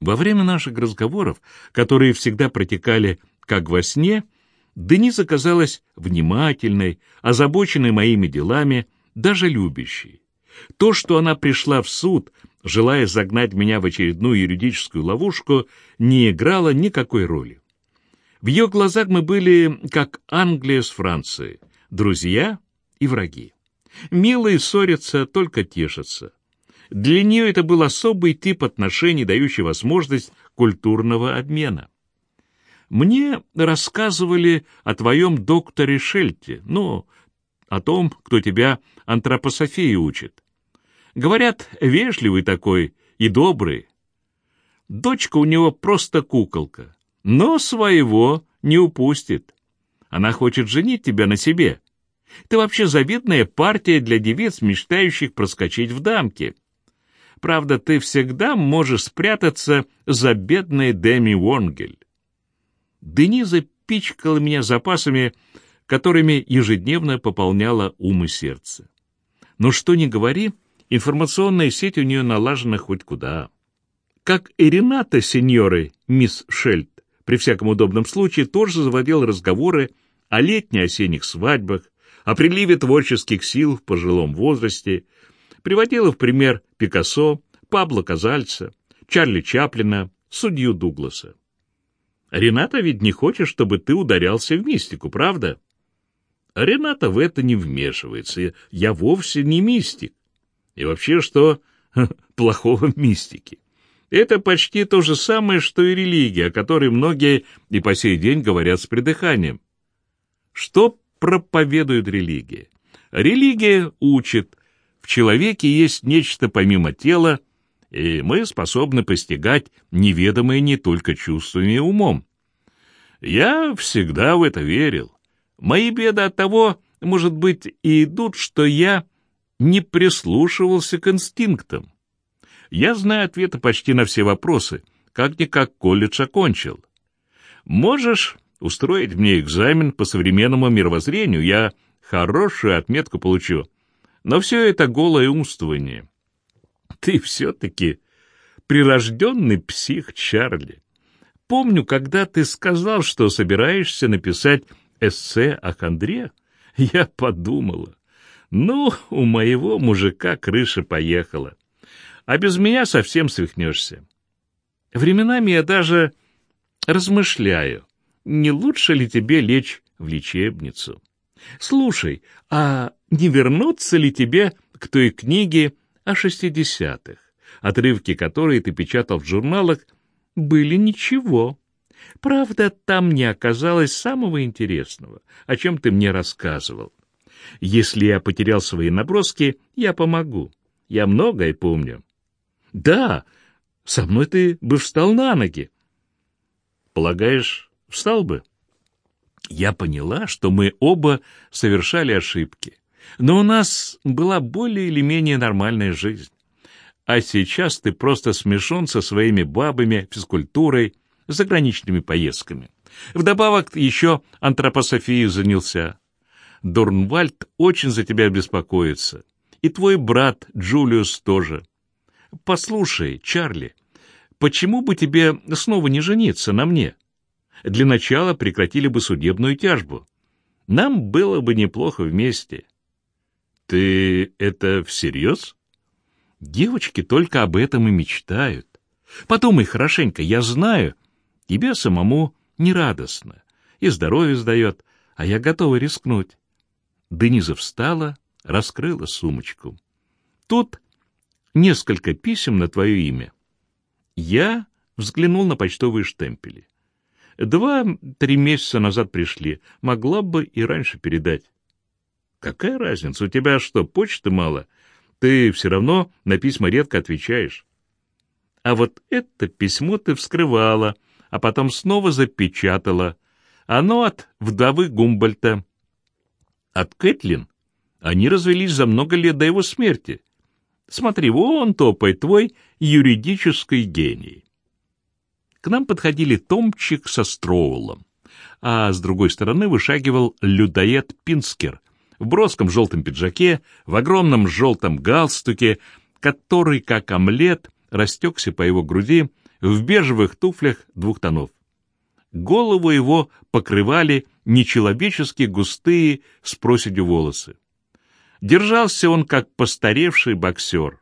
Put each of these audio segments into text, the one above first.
Во время наших разговоров, которые всегда протекали как во сне, Дениза казалась внимательной, озабоченной моими делами, даже любящей. То, что она пришла в суд, желая загнать меня в очередную юридическую ловушку, не играло никакой роли. В ее глазах мы были как Англия с Францией, друзья и враги. Милые ссорятся, только тешатся. Для нее это был особый тип отношений, дающий возможность культурного обмена. Мне рассказывали о твоем докторе Шельте, ну, о том, кто тебя антропософии учит. Говорят, вежливый такой и добрый. Дочка у него просто куколка, но своего не упустит. Она хочет женить тебя на себе. Ты вообще завидная партия для девиц, мечтающих проскочить в дамки. Правда, ты всегда можешь спрятаться за бедной Деми Вонгель. Дениза пичкала меня запасами, которыми ежедневно пополняла ум и сердце. Но что ни говори, информационная сеть у нее налажена хоть куда. Как и Рената сеньоры, мисс Шельд, при всяком удобном случае тоже заводил разговоры о летне-осенних свадьбах, о приливе творческих сил в пожилом возрасте, приводила в пример Пикассо, Пабло Казальца, Чарли Чаплина, судью Дугласа. Рената ведь не хочет, чтобы ты ударялся в мистику, правда? Рената в это не вмешивается. Я вовсе не мистик. И вообще, что плохого в мистике? Это почти то же самое, что и религия, о которой многие и по сей день говорят с придыханием. Что проповедует религия? Религия учит, в человеке есть нечто помимо тела, и мы способны постигать неведомое не только чувствами и умом. Я всегда в это верил. Мои беды от того, может быть, и идут, что я не прислушивался к инстинктам. Я знаю ответы почти на все вопросы, как-никак колледж окончил. Можешь устроить мне экзамен по современному мировоззрению, я хорошую отметку получу. Но все это голое умствование. Ты все-таки прирожденный псих, Чарли. Помню, когда ты сказал, что собираешься написать эссе о хандре, я подумала, ну, у моего мужика крыша поехала, а без меня совсем свихнешься. Временами я даже размышляю, не лучше ли тебе лечь в лечебницу. Слушай, а не вернуться ли тебе к той книге о шестидесятых, отрывки которой ты печатал в журналах, были ничего. Правда, там не оказалось самого интересного, о чем ты мне рассказывал. Если я потерял свои наброски, я помогу. Я многое помню. Да, со мной ты бы встал на ноги. Полагаешь, встал бы? Я поняла, что мы оба совершали ошибки. Но у нас была более или менее нормальная жизнь. А сейчас ты просто смешон со своими бабами, физкультурой, заграничными поездками. Вдобавок еще антропософией занялся. Дорнвальд очень за тебя беспокоится. И твой брат Джулиус тоже. Послушай, Чарли, почему бы тебе снова не жениться на мне? Для начала прекратили бы судебную тяжбу. Нам было бы неплохо вместе. Ты это всерьез? Девочки только об этом и мечтают. Подумай хорошенько, я знаю, тебе самому нерадостно, и здоровье сдает, а я готова рискнуть. Дениза встала, раскрыла сумочку. Тут несколько писем на твое имя. Я взглянул на почтовые штемпели. Два-три месяца назад пришли, могла бы и раньше передать. Какая разница, у тебя что, почты мало? Ты все равно на письма редко отвечаешь. А вот это письмо ты вскрывала, а потом снова запечатала. Оно от вдовы Гумбольта. От Кэтлин они развелись за много лет до его смерти. Смотри, вон топает твой юридический гений. К нам подходили Томчик со Строулом, а с другой стороны вышагивал людоед Пинскер в броском желтом пиджаке, в огромном желтом галстуке, который, как омлет, растекся по его груди в бежевых туфлях двух тонов. Голову его покрывали нечеловечески густые с проседью волосы. Держался он как постаревший боксер.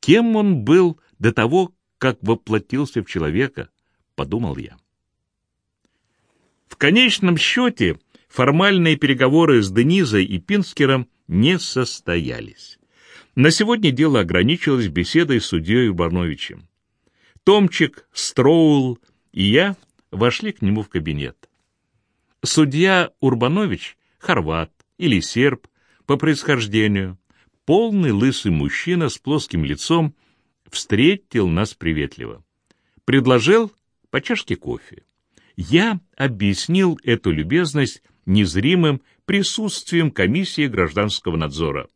Кем он был до того, как воплотился в человека, подумал я. В конечном счете формальные переговоры с Денизой и Пинскером не состоялись. На сегодня дело ограничилось беседой с судьей Барновичем. Томчик, Строул и я вошли к нему в кабинет. Судья Урбанович, хорват или серб по происхождению, полный лысый мужчина с плоским лицом, встретил нас приветливо. Предложил по чашке кофе. Я объяснил эту любезность незримым присутствием комиссии гражданского надзора.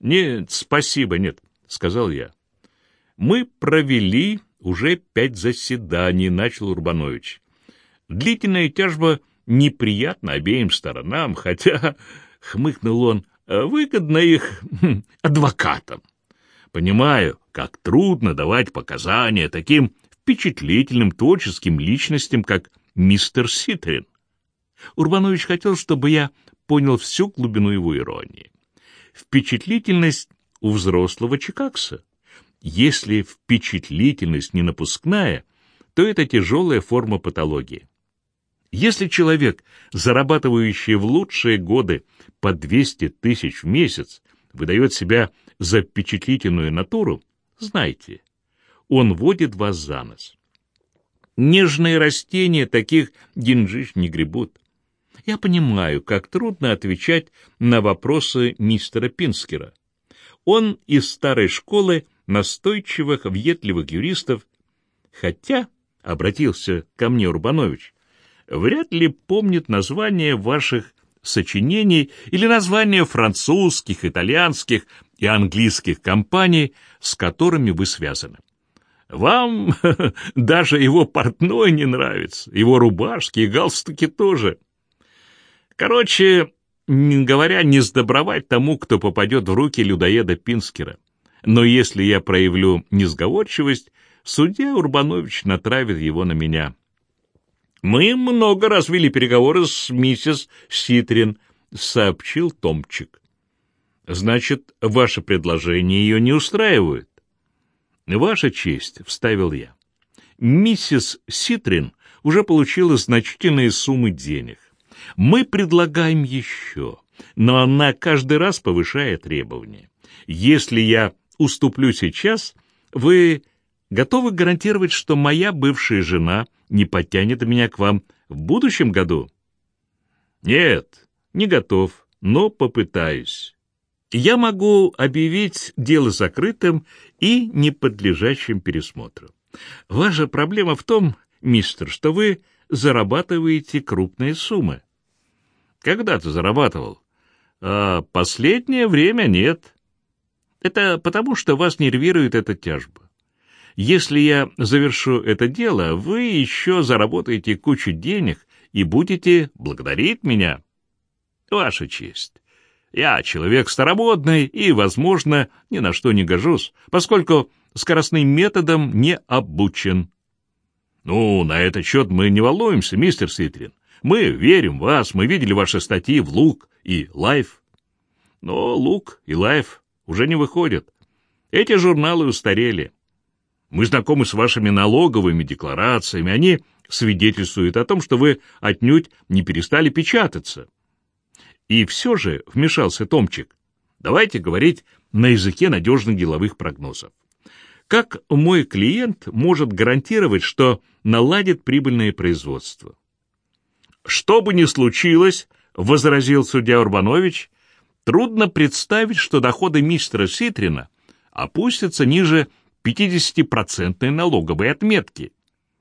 «Нет, спасибо, нет», — сказал я. «Мы провели уже пять заседаний», — начал Урбанович. «Длительная тяжба неприятна обеим сторонам, хотя, — хмыкнул он, — выгодно их хм, адвокатам. Понимаю, как трудно давать показания таким впечатлительным творческим личностям, как мистер Ситрин. Урбанович хотел, чтобы я понял всю глубину его иронии. Впечатлительность у взрослого Чикагса. Если впечатлительность не напускная, то это тяжелая форма патологии. Если человек, зарабатывающий в лучшие годы по 200 тысяч в месяц, выдает себя за впечатлительную натуру, знайте, он водит вас за нос. Нежные растения таких гинджиш не гребут. Я понимаю, как трудно отвечать на вопросы мистера Пинскера. Он из старой школы настойчивых, въедливых юристов, хотя, — обратился ко мне Урбанович, — вряд ли помнит название ваших сочинений или названия французских, итальянских и английских компаний, с которыми вы связаны. Вам даже его портной не нравится, его рубашки и галстуки тоже. Короче, говоря, не сдобровать тому, кто попадет в руки людоеда Пинскера. Но если я проявлю несговорчивость, судья Урбанович натравит его на меня. «Мы много раз вели переговоры с миссис Ситрин», — сообщил Томчик. «Значит, ваше предложение ее не устраивает?» «Ваша честь», — вставил я. «Миссис Ситрин уже получила значительные суммы денег. Мы предлагаем еще, но она каждый раз повышает требования. Если я уступлю сейчас, вы готовы гарантировать, что моя бывшая жена не подтянет меня к вам в будущем году?» «Нет, не готов, но попытаюсь» я могу объявить дело закрытым и не подлежащим пересмотру. Ваша проблема в том, мистер, что вы зарабатываете крупные суммы. Когда ты зарабатывал? А последнее время нет. Это потому, что вас нервирует эта тяжба. Если я завершу это дело, вы еще заработаете кучу денег и будете благодарить меня. Ваша честь. Я человек старомодный и, возможно, ни на что не гожусь, поскольку скоростным методом не обучен. Ну, на этот счет мы не волнуемся, мистер Ситрин. Мы верим в вас, мы видели ваши статьи в Look и Life. Но Look и Life уже не выходят. Эти журналы устарели. Мы знакомы с вашими налоговыми декларациями, они свидетельствуют о том, что вы отнюдь не перестали печататься. И все же вмешался Томчик. Давайте говорить на языке надежных деловых прогнозов. Как мой клиент может гарантировать, что наладит прибыльное производство? Что бы ни случилось, возразил судья Урбанович, трудно представить, что доходы мистера Ситрина опустятся ниже 50-процентной налоговой отметки.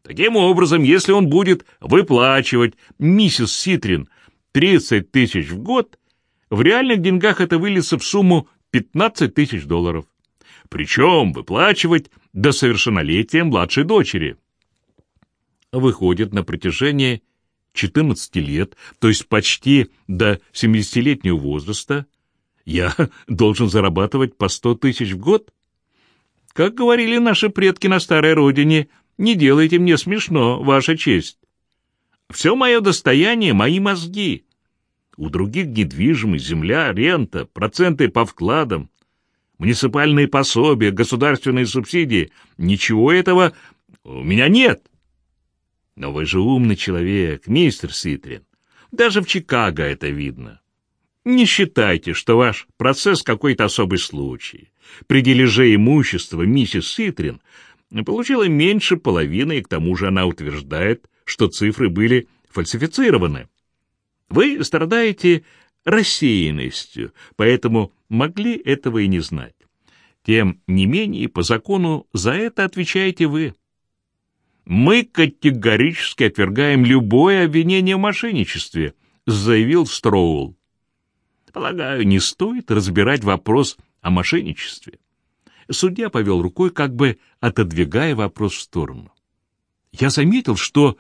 Таким образом, если он будет выплачивать миссис Ситрин 30 тысяч в год, в реальных деньгах это выльется в сумму 15 тысяч долларов. Причем выплачивать до совершеннолетия младшей дочери. Выходит, на протяжении 14 лет, то есть почти до 70-летнего возраста, я должен зарабатывать по 100 тысяч в год? Как говорили наши предки на старой родине, Не делайте мне смешно, Ваша честь. Все мое достояние — мои мозги. У других недвижимость, земля, рента, проценты по вкладам, муниципальные пособия, государственные субсидии. Ничего этого у меня нет. Но вы же умный человек, мистер Ситрин. Даже в Чикаго это видно. Не считайте, что ваш процесс какой-то особый случай. При дележе имущества миссис Ситрин получила меньше половины, и к тому же она утверждает, что цифры были фальсифицированы. Вы страдаете рассеянностью, поэтому могли этого и не знать. Тем не менее, по закону за это отвечаете вы. Мы категорически отвергаем любое обвинение в мошенничестве, заявил Строул. Полагаю, не стоит разбирать вопрос о мошенничестве. Судья повел рукой, как бы отодвигая вопрос в сторону. Я заметил, что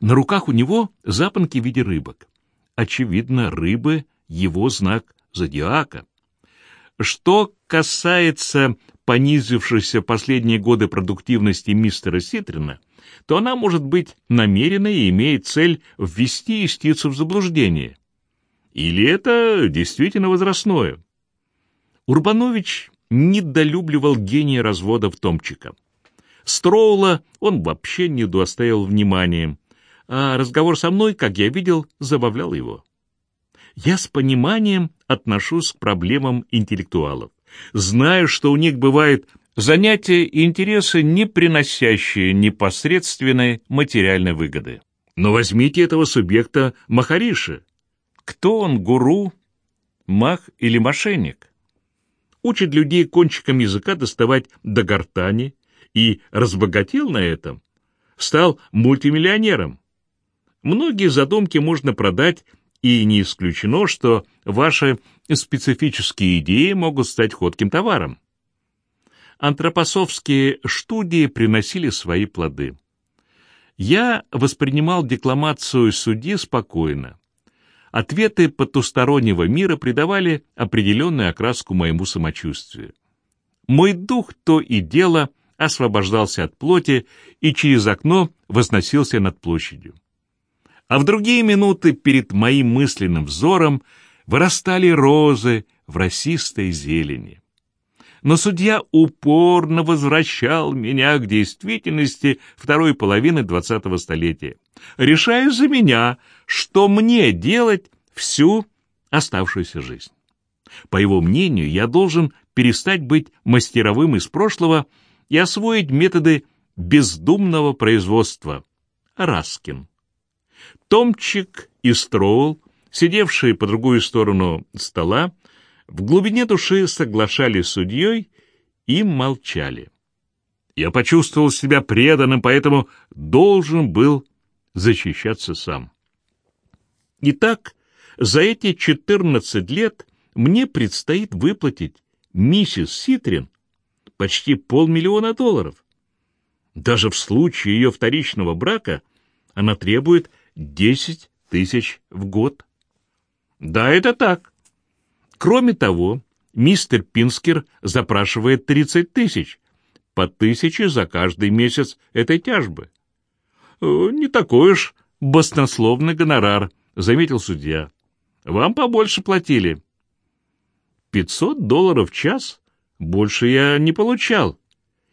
на руках у него запонки в виде рыбок. Очевидно, рыбы — его знак зодиака. Что касается понизившейся последние годы продуктивности мистера Ситрина, то она может быть намеренной и имеет цель ввести истицу в заблуждение. Или это действительно возрастное? Урбанович недолюбливал гения разводов Томчика. Строула он вообще не удостоил внимания, а разговор со мной, как я видел, забавлял его. Я с пониманием отношусь к проблемам интеллектуалов. Знаю, что у них бывают занятия и интересы, не приносящие непосредственной материальной выгоды. Но возьмите этого субъекта Махариши. Кто он, гуру, мах или мошенник? Учит людей кончиком языка доставать до гортани и разбогател на этом. Стал мультимиллионером. Многие задумки можно продать, и не исключено, что ваши специфические идеи могут стать ходким товаром. Антропосовские студии приносили свои плоды. Я воспринимал декламацию судьи спокойно. Ответы потустороннего мира придавали определенную окраску моему самочувствию. Мой дух то и дело освобождался от плоти и через окно возносился над площадью. А в другие минуты перед моим мысленным взором вырастали розы в росистой зелени. Но судья упорно возвращал меня к действительности второй половины двадцатого столетия, решая за меня, что мне делать всю оставшуюся жизнь. По его мнению, я должен перестать быть мастеровым из прошлого и освоить методы бездумного производства. Раскин. Томчик и Строул, сидевшие по другую сторону стола, в глубине души соглашались с судьей и молчали. Я почувствовал себя преданным, поэтому должен был защищаться сам. Итак, за эти 14 лет мне предстоит выплатить миссис Ситрин почти полмиллиона долларов. Даже в случае ее вторичного брака она требует 10 тысяч в год. Да, это так. Кроме того, мистер Пинскер запрашивает 30 тысяч, по тысяче за каждый месяц этой тяжбы. Э, не такой уж баснословный гонорар, заметил судья. Вам побольше платили. Пятьсот долларов в час? Больше я не получал.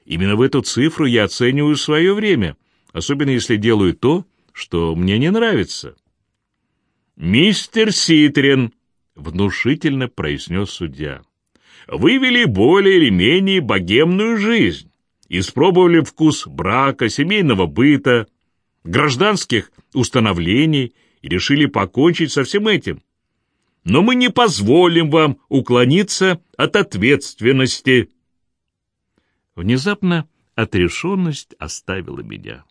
Именно в эту цифру я оцениваю свое время, особенно если делаю то, что мне не нравится. «Мистер Ситрин», — внушительно произнес судья, — «вы вели более или менее богемную жизнь, испробовали вкус брака, семейного быта, гражданских установлений и решили покончить со всем этим. Но мы не позволим вам уклониться от ответственности». Внезапно отрешенность оставила меня.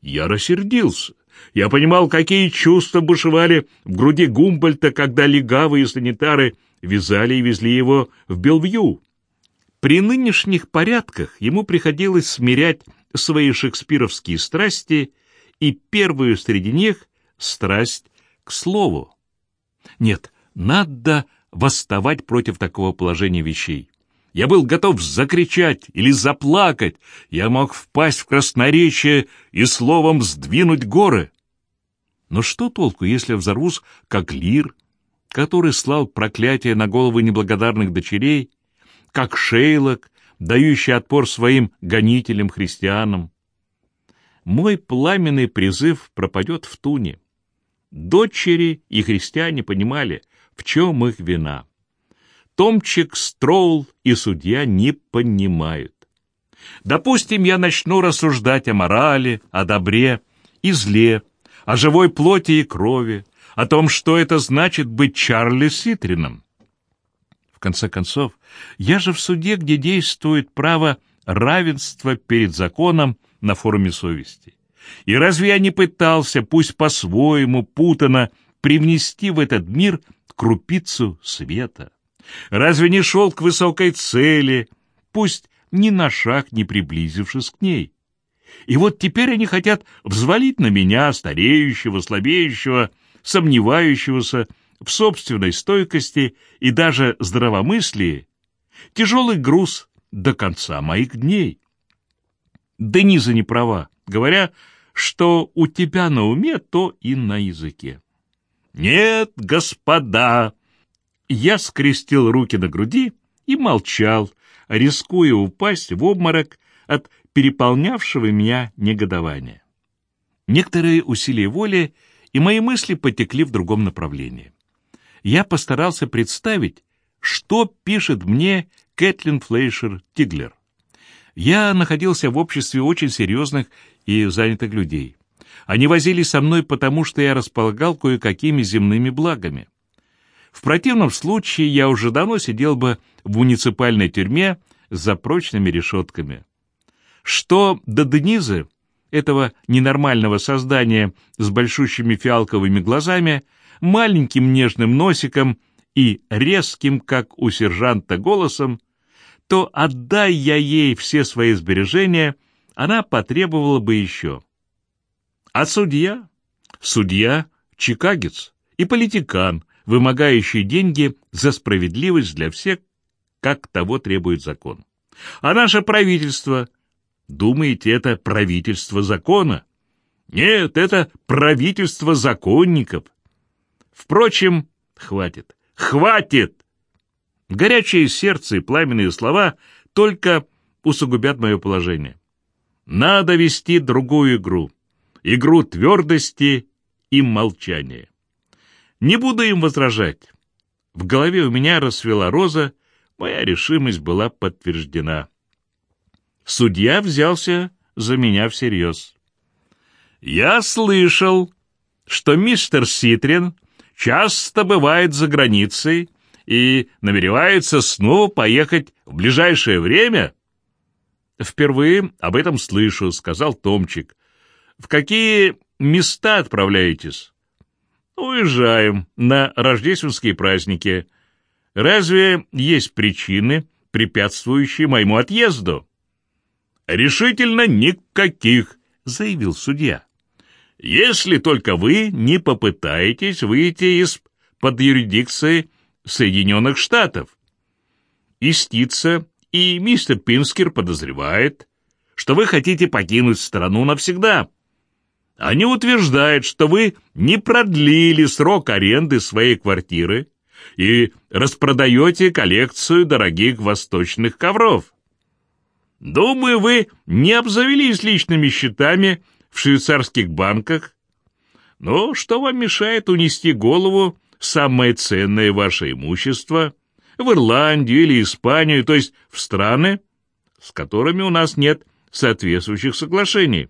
Я рассердился. Я понимал, какие чувства бушевали в груди Гумбольта, когда легавые санитары вязали и везли его в Белвью. При нынешних порядках ему приходилось смирять свои шекспировские страсти, и первую среди них — страсть к слову. Нет, надо восставать против такого положения вещей. Я был готов закричать или заплакать, я мог впасть в красноречие и словом сдвинуть горы. Но что толку, если взорвусь, как лир, который слал проклятие на головы неблагодарных дочерей, как Шейлок, дающий отпор своим гонителям-христианам? Мой пламенный призыв пропадет в туне. Дочери и христиане понимали, в чем их вина. Томчик, Строул и судья не понимают. Допустим, я начну рассуждать о морали, о добре и зле, о живой плоти и крови, о том, что это значит быть Чарли Ситрином. В конце концов, я же в суде, где действует право равенства перед законом на форуме совести. И разве я не пытался, пусть по-своему, путано, привнести в этот мир крупицу света? Разве не шел к высокой цели, пусть ни на шаг не приблизившись к ней? И вот теперь они хотят взвалить на меня, стареющего, слабеющего, сомневающегося в собственной стойкости и даже здравомыслии, тяжелый груз до конца моих дней. Дениза не права, говоря, что у тебя на уме, то и на языке. «Нет, господа!» Я скрестил руки на груди и молчал, рискуя упасть в обморок от переполнявшего меня негодования. Некоторые усилия воли и мои мысли потекли в другом направлении. Я постарался представить, что пишет мне Кэтлин Флейшер Тиглер. Я находился в обществе очень серьезных и занятых людей. Они возились со мной потому, что я располагал кое-какими земными благами. В противном случае я уже давно сидел бы в муниципальной тюрьме за прочными решетками. Что до Денизы, этого ненормального создания с большущими фиалковыми глазами, маленьким нежным носиком и резким, как у сержанта, голосом, то отдай я ей все свои сбережения, она потребовала бы еще. А судья? Судья — чикагец и политикан, вымогающий деньги за справедливость для всех, как того требует закон. А наше правительство — Думаете, это правительство закона? Нет, это правительство законников. Впрочем, хватит, хватит! Горячее сердце и пламенные слова только усугубят мое положение. Надо вести другую игру, игру твердости и молчания. Не буду им возражать. В голове у меня расцвела роза, моя решимость была подтверждена. Судья взялся за меня всерьез. «Я слышал, что мистер Ситрин часто бывает за границей и намеревается снова поехать в ближайшее время?» «Впервые об этом слышу», — сказал Томчик. «В какие места отправляетесь?» «Уезжаем на рождественские праздники. Разве есть причины, препятствующие моему отъезду?» «Решительно никаких», — заявил судья. «Если только вы не попытаетесь выйти из-под юрисдикции Соединенных Штатов». Истица и мистер Пинскер подозревает, что вы хотите покинуть страну навсегда. Они утверждают, что вы не продлили срок аренды своей квартиры и распродаете коллекцию дорогих восточных ковров. Думаю, вы не обзавелись личными счетами в швейцарских банках. Но что вам мешает унести голову самое ценное ваше имущество в Ирландию или Испанию, то есть в страны, с которыми у нас нет соответствующих соглашений?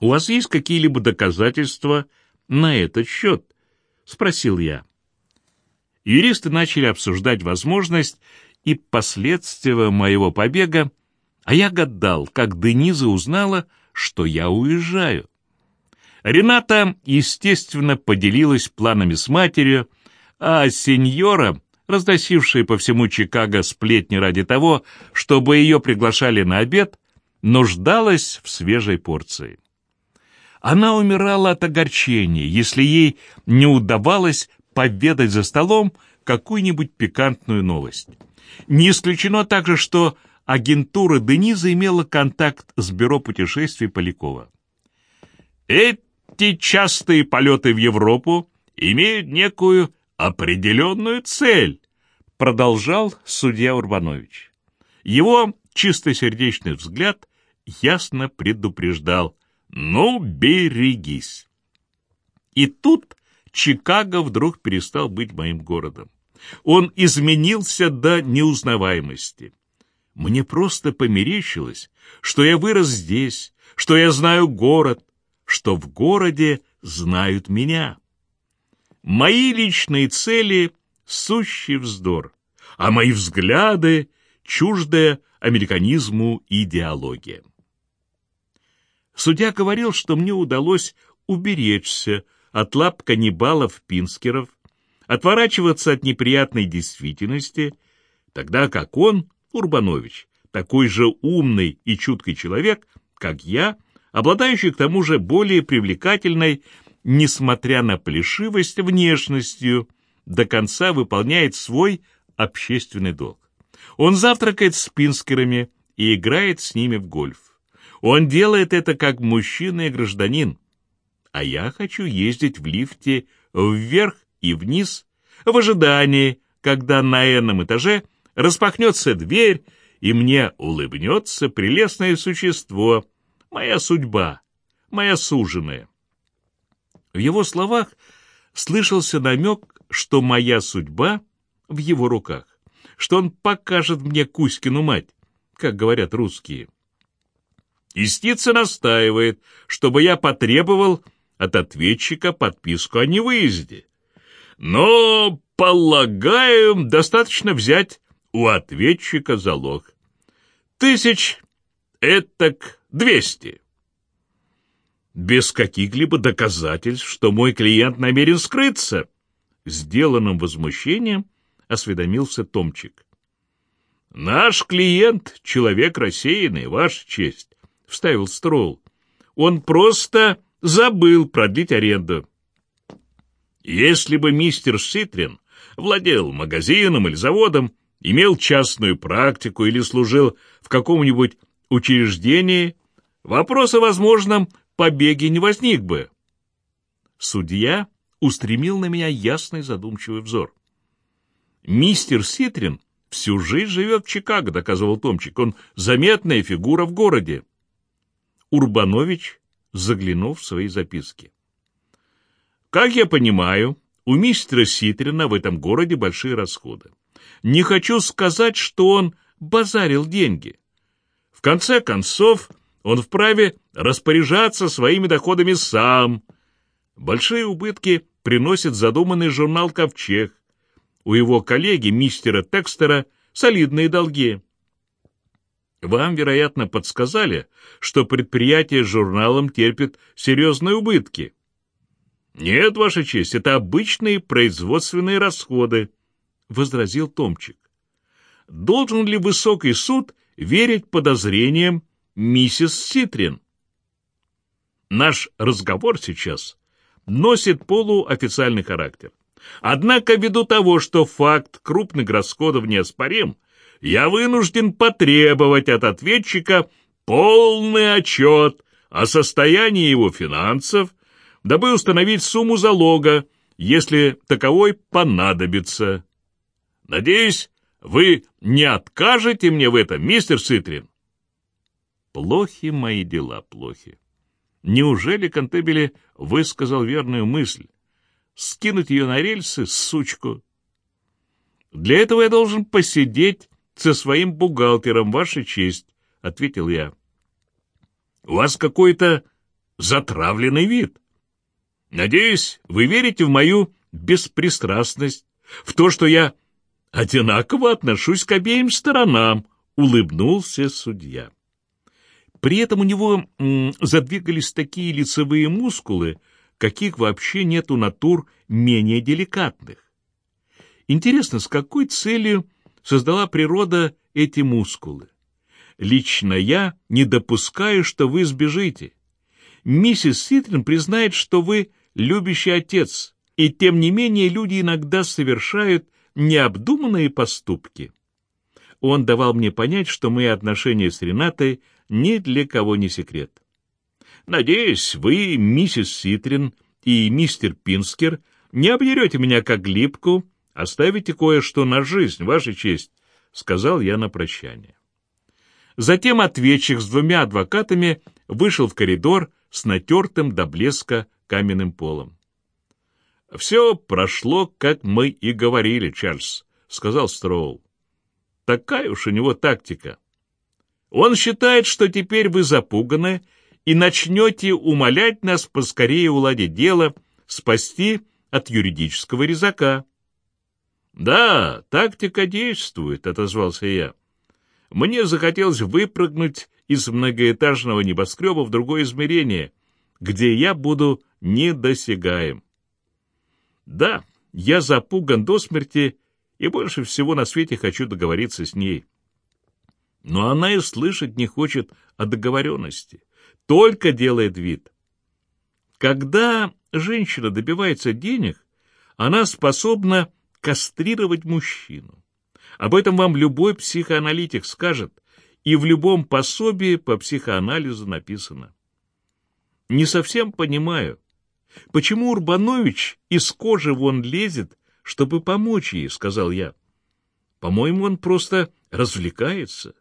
У вас есть какие-либо доказательства на этот счет? Спросил я. Юристы начали обсуждать возможность и последствия моего побега, а я гадал, как Дениза узнала, что я уезжаю. Рената, естественно, поделилась планами с матерью, а сеньора, разносившая по всему Чикаго сплетни ради того, чтобы ее приглашали на обед, нуждалась в свежей порции. Она умирала от огорчения, если ей не удавалось поведать за столом какую-нибудь пикантную новость. Не исключено также, что агентура Дениза имела контакт с бюро путешествий Полякова. Эти частые полеты в Европу имеют некую определенную цель, продолжал судья Урбанович. Его чистосердечный взгляд ясно предупреждал «Ну, берегись!». И тут Чикаго вдруг перестал быть моим городом. Он изменился до неузнаваемости. Мне просто померещилось, что я вырос здесь, что я знаю город, что в городе знают меня. Мои личные цели — сущий вздор, а мои взгляды — чуждая американизму идеология. Судья говорил, что мне удалось уберечься от лап каннибалов-пинскеров, отворачиваться от неприятной действительности, тогда как он, Урбанович, такой же умный и чуткий человек, как я, обладающий к тому же более привлекательной, несмотря на плешивость, внешностью, до конца выполняет свой общественный долг. Он завтракает с пинскерами и играет с ними в гольф. Он делает это как мужчина и гражданин. А я хочу ездить в лифте вверх и вниз в ожидании, когда на энном этаже распахнется дверь, и мне улыбнется прелестное существо, моя судьба, моя суженая. В его словах слышался намек, что моя судьба в его руках, что он покажет мне Кузькину мать, как говорят русские. Истица настаивает, чтобы я потребовал от ответчика подписку о невыезде. Но, полагаю, достаточно взять у ответчика залог. Тысяч этак двести. Без каких-либо доказательств, что мой клиент намерен скрыться. Сделанным возмущением осведомился Томчик. «Наш клиент — человек рассеянный, ваша честь», — вставил Строл. «Он просто забыл продлить аренду». Если бы мистер Ситрин владел магазином или заводом, имел частную практику или служил в каком-нибудь учреждении, вопрос о возможном побеге не возник бы. Судья устремил на меня ясный задумчивый взор. «Мистер Ситрин всю жизнь живет в Чикаго», — доказывал Томчик. «Он заметная фигура в городе». Урбанович заглянул в свои записки. «Как я понимаю, у мистера Ситрина в этом городе большие расходы. Не хочу сказать, что он базарил деньги. В конце концов, он вправе распоряжаться своими доходами сам. Большие убытки приносит задуманный журнал «Ковчег». У его коллеги, мистера Текстера, солидные долги. Вам, вероятно, подсказали, что предприятие с журналом терпит серьезные убытки. Нет, Ваша честь, это обычные производственные расходы, — возразил Томчик. Должен ли высокий суд верить подозрениям миссис Ситрин? Наш разговор сейчас носит полуофициальный характер. Однако, ввиду того, что факт крупных расходов неоспорим, я вынужден потребовать от ответчика полный отчет о состоянии его финансов, дабы установить сумму залога, если таковой понадобится. Надеюсь, вы не откажете мне в этом, мистер Ситрин? Плохи мои дела, плохи. Неужели Кантебеле высказал верную мысль? Скинуть ее на рельсы, сучку? Для этого я должен посидеть со своим бухгалтером, ваша честь, — ответил я. У вас какой-то затравленный вид. Надеюсь, вы верите в мою беспристрастность, в то, что я одинаково отношусь к обеим сторонам, — улыбнулся судья. При этом у него задвигались такие лицевые мускулы, каких вообще нет у натур менее деликатных. Интересно, с какой целью создала природа эти мускулы? Лично я не допускаю, что вы сбежите. Миссис Ситрин признает, что вы любящий отец, и тем не менее люди иногда совершают необдуманные поступки. Он давал мне понять, что мои отношения с Ренатой ни для кого не секрет. Надеюсь, вы, миссис Ситрин и мистер Пинскер, не объерете меня как липку, оставите кое-что на жизнь, ваша честь, — сказал я на прощание. Затем ответчик с двумя адвокатами вышел в коридор с натертым до блеска каменным полом. — Все прошло, как мы и говорили, Чарльз, — сказал Строул. — Такая уж у него тактика. Он считает, что теперь вы запуганы и начнете умолять нас поскорее уладить дело, спасти от юридического резака. — Да, тактика действует, — отозвался я. Мне захотелось выпрыгнуть из многоэтажного небоскреба в другое измерение, где я буду недосягаем. Да, я запуган до смерти и больше всего на свете хочу договориться с ней. Но она и слышать не хочет о договоренности, только делает вид. Когда женщина добивается денег, она способна кастрировать мужчину. Об этом вам любой психоаналитик скажет, и в любом пособии по психоанализу написано. Не совсем понимаю, почему Урбанович из кожи вон лезет, чтобы помочь ей, сказал я. По-моему, он просто развлекается.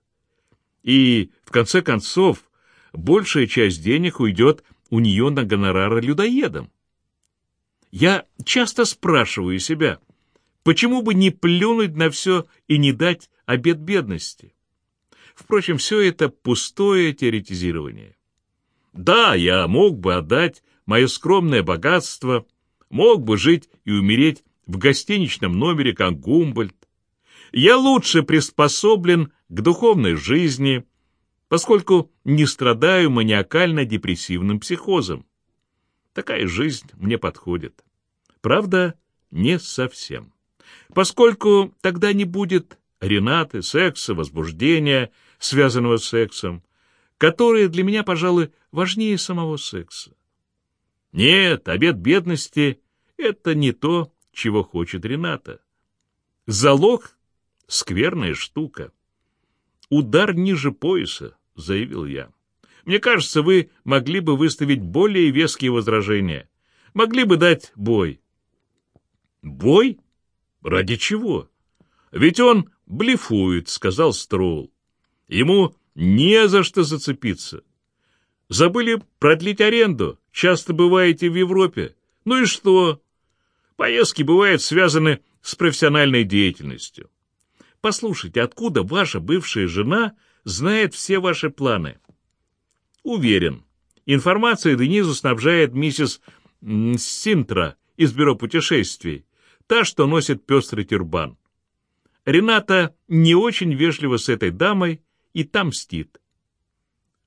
И, в конце концов, большая часть денег уйдет у нее на гонорары людоедам. Я часто спрашиваю себя, почему бы не плюнуть на все и не дать обед бедности? Впрочем, все это пустое теоретизирование. Да, я мог бы отдать мое скромное богатство, мог бы жить и умереть в гостиничном номере, как Гумбольд. Я лучше приспособлен к духовной жизни, поскольку не страдаю маниакально-депрессивным психозом. Такая жизнь мне подходит. Правда, не совсем. Поскольку тогда не будет Ренаты, секса, возбуждения, связанного с сексом, которые для меня, пожалуй, важнее самого секса. Нет, обед бедности — это не то, чего хочет Рената. Залог — скверная штука. Удар ниже пояса, — заявил я. Мне кажется, вы могли бы выставить более веские возражения. Могли бы дать бой. Бой? Ради чего? Ведь он блефует, сказал Строул. Ему не за что зацепиться. Забыли продлить аренду. Часто бываете в Европе. Ну и что? Поездки бывают связаны с профессиональной деятельностью. Послушайте, откуда ваша бывшая жена знает все ваши планы? Уверен, информацию Денизу снабжает миссис Синтра из бюро путешествий, та, что носит пестрый тюрбан. Рената не очень вежлива с этой дамой и там мстит.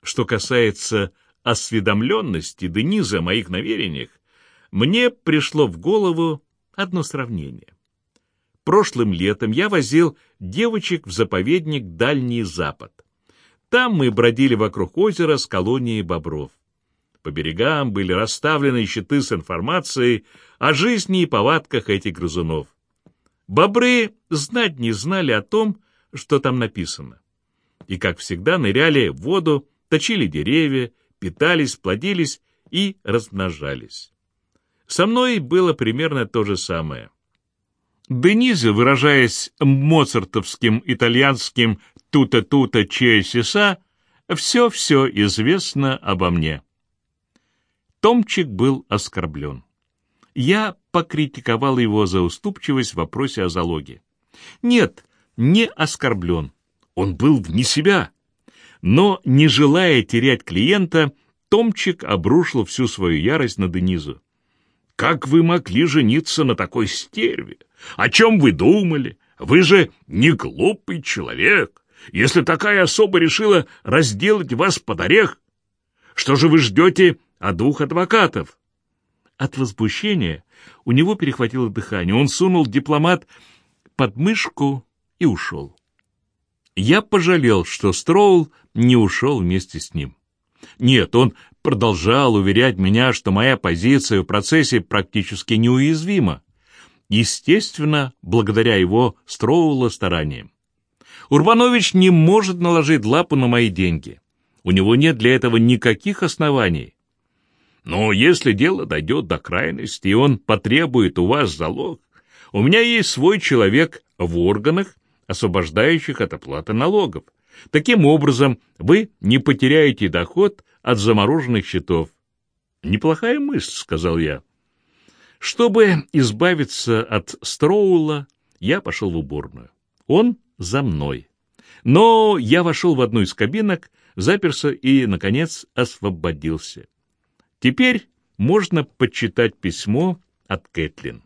Что касается осведомленности Дениза о моих намерениях, мне пришло в голову одно сравнение. Прошлым летом я возил девочек в заповедник Дальний Запад. Там мы бродили вокруг озера с колонией бобров. По берегам были расставлены щиты с информацией о жизни и повадках этих грызунов. Бобры знать не знали о том, что там написано. И, как всегда, ныряли в воду, точили деревья, питались, плодились и размножались. Со мной было примерно то же самое. Денизе, выражаясь моцартовским итальянским «тута-тута чея все-все известно обо мне. Томчик был оскорблен. Я покритиковал его за уступчивость в вопросе о залоге. Нет, не оскорблен. Он был вне себя. Но, не желая терять клиента, Томчик обрушил всю свою ярость на Денизу. «Как вы могли жениться на такой стерве? О чем вы думали? Вы же не глупый человек. Если такая особа решила разделать вас под орех, что же вы ждете от двух адвокатов?» От возмущения у него перехватило дыхание. Он сунул дипломат под мышку и ушел. Я пожалел, что Строул не ушел вместе с ним. Нет, он продолжал уверять меня, что моя позиция в процессе практически неуязвима. Естественно, благодаря его Строула стараниям. Урбанович не может наложить лапу на мои деньги. У него нет для этого никаких оснований. Но если дело дойдет до крайности, и он потребует у вас залог, у меня есть свой человек в органах, освобождающих от оплаты налогов. Таким образом, вы не потеряете доход от замороженных счетов. Неплохая мысль, сказал я. Чтобы избавиться от Строула, я пошел в уборную. Он за мной. Но я вошел в одну из кабинок, заперся и, наконец, освободился. Теперь можно почитать письмо от Кэтлин.